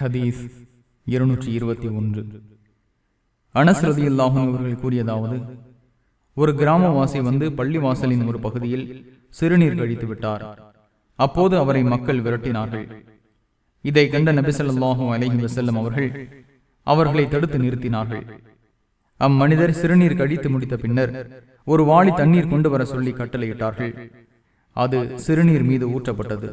ஹதீஸ் இருநூற்றி இருபத்தி ஒன்று. அனஸ்ரதி அல்லாஹும் அவர்கள் கூறியதாவது ஒரு கிராமவாசி வந்து பள்ளிவாசலின் ஒரு பகுதியில் சிறுநீர் கழித்து விட்டார். அப்போது அவரை மக்கள் விரட்டினார்கள். இதை கண்ட நபிசல்லாஹும் அலஹி வசல்லம் அவர்கள் அவர்களை தடுத்து நிறுத்தினார்கள். அம்மனிதர் சிறுநீர் கழித்து முடித்த பின்னர் ஒரு வாளி தண்ணீர் கொண்டு வர சொல்லி கட்டளையிட்டார்கள். அது சிறுநீர் மீது ஊற்றப்பட்டது.